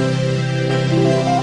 you